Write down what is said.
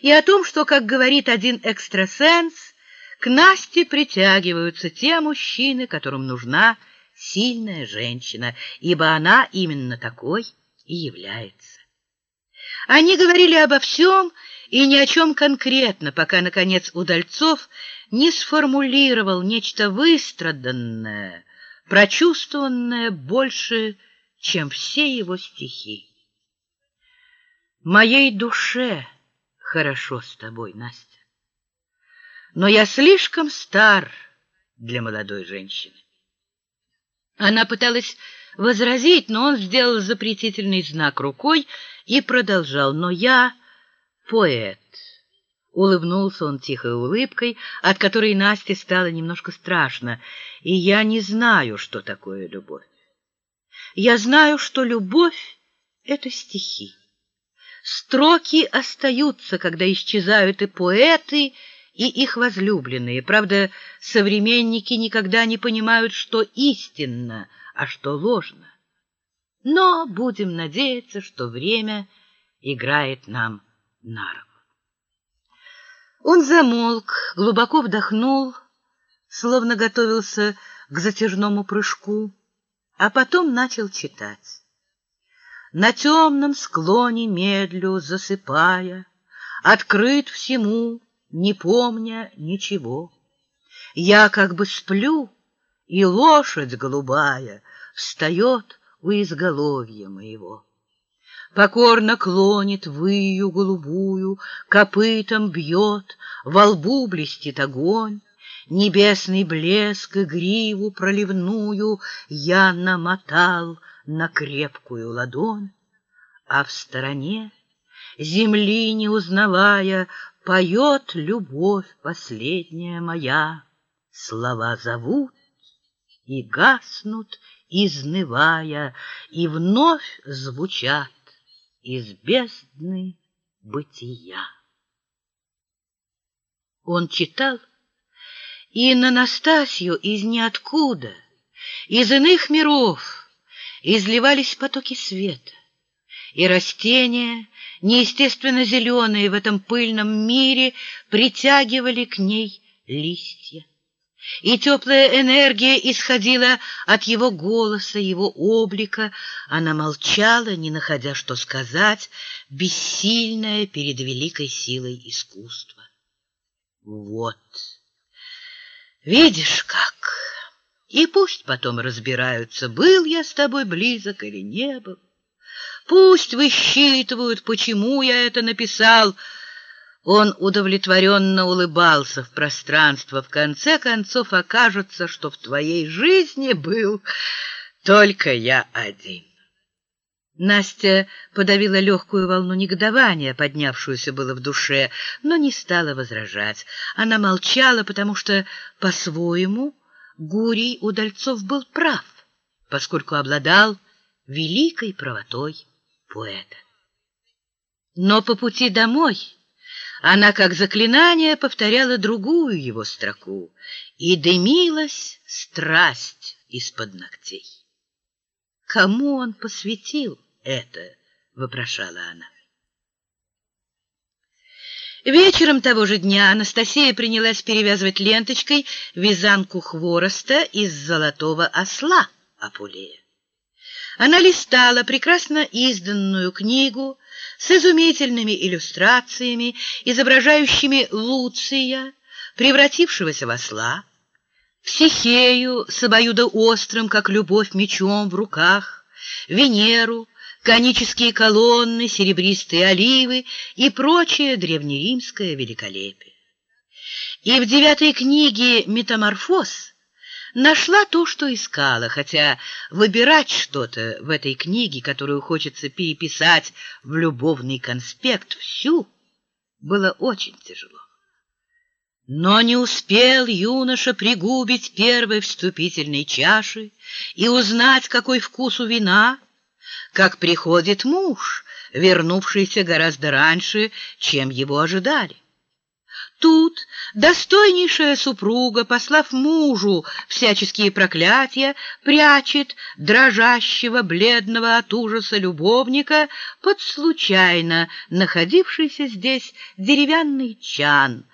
и о том, что, как говорит один экстрасенс, к Насте притягиваются те мужчины, которым нужна сильная женщина, ибо она именно такой и является. Они говорили обо всем и ни о чем конкретно, пока, наконец, Удальцов не сформулировал нечто выстраданное, прочувствованное больше, чем все его стихи. «Моей душе хорошо с тобой, Настя, но я слишком стар для молодой женщины». Она пыталась возразить, но он сделал запретительный знак рукой и продолжал. «Но я поэт». Улыбнулся он тихой улыбкой, от которой Насте стало немножко страшно. «И я не знаю, что такое любовь. Я знаю, что любовь — это стихи. Строки остаются, когда исчезают и поэты, и их возлюбленные. Правда, современники никогда не понимают, что истинно, а что ложно. Но будем надеяться, что время играет нам на руку. Он замолк, глубоко вдохнул, словно готовился к затяжному прыжку, а потом начал читать. На темном склоне медлю засыпая, Открыт всему, не помня ничего. Я как бы сплю, и лошадь голубая Встает у изголовья моего. Покорно клонит выю голубую, Копытом бьет, во лбу блестит огонь, Небесный блеск и гриву проливную Я намотал на крепкую ладонь, А в стороне, земли не узнавая, Поет любовь последняя моя. Слова зовут и гаснут, изнывая, И вновь звучат из бездны бытия. Он читал, и на Настасью из ниоткуда, из иных миров изливались потоки света, и растения, неестественно зеленые в этом пыльном мире, притягивали к ней листья. И теплая энергия исходила от его голоса, его облика. Она молчала, не находя, что сказать, бессильная перед великой силой искусства. Вот, видишь как, и пусть потом разбираются, был я с тобой близок или не был. Пусть высчитывают, почему я это написал, — он удовлетворенно улыбался в пространство. В конце концов окажется, что в твоей жизни был только я один. Настя подавила легкую волну негодования, поднявшуюся было в душе, но не стала возражать. Она молчала, потому что, по-своему, Гурий Удальцов был прав, поскольку обладал великой правотой поэта. Но по пути домой она, как заклинание, повторяла другую его строку, и дымилась страсть из-под ногтей. «Кому он посвятил это?» — вопрошала она. Вечером того же дня Анастасия принялась перевязывать ленточкой вязанку хвороста из золотого осла Апулея. Она листала прекрасно изданную книгу с изумительными иллюстрациями, изображающими Луция, превратившегося в осла, Психею с обоюдоострым, как любовь, мечом в руках, Венеру, конические колонны, серебристые оливы и прочее древнеримское великолепие. И в девятой книге «Метаморфоз» нашла то, что искала, хотя выбирать что-то в этой книге, которую хочется переписать в любовный конспект всю, было очень тяжело. Но не успел юноша пригубить первой вступительной чаши и узнать, какой вкус у вина, как приходит муж, вернувшийся гораздо раньше, чем его ожидали. Тут достойнейшая супруга, послав мужу всяческие проклятия, прячет дрожащего, бледного от ужаса любовника под случайно находившийся здесь деревянный чан,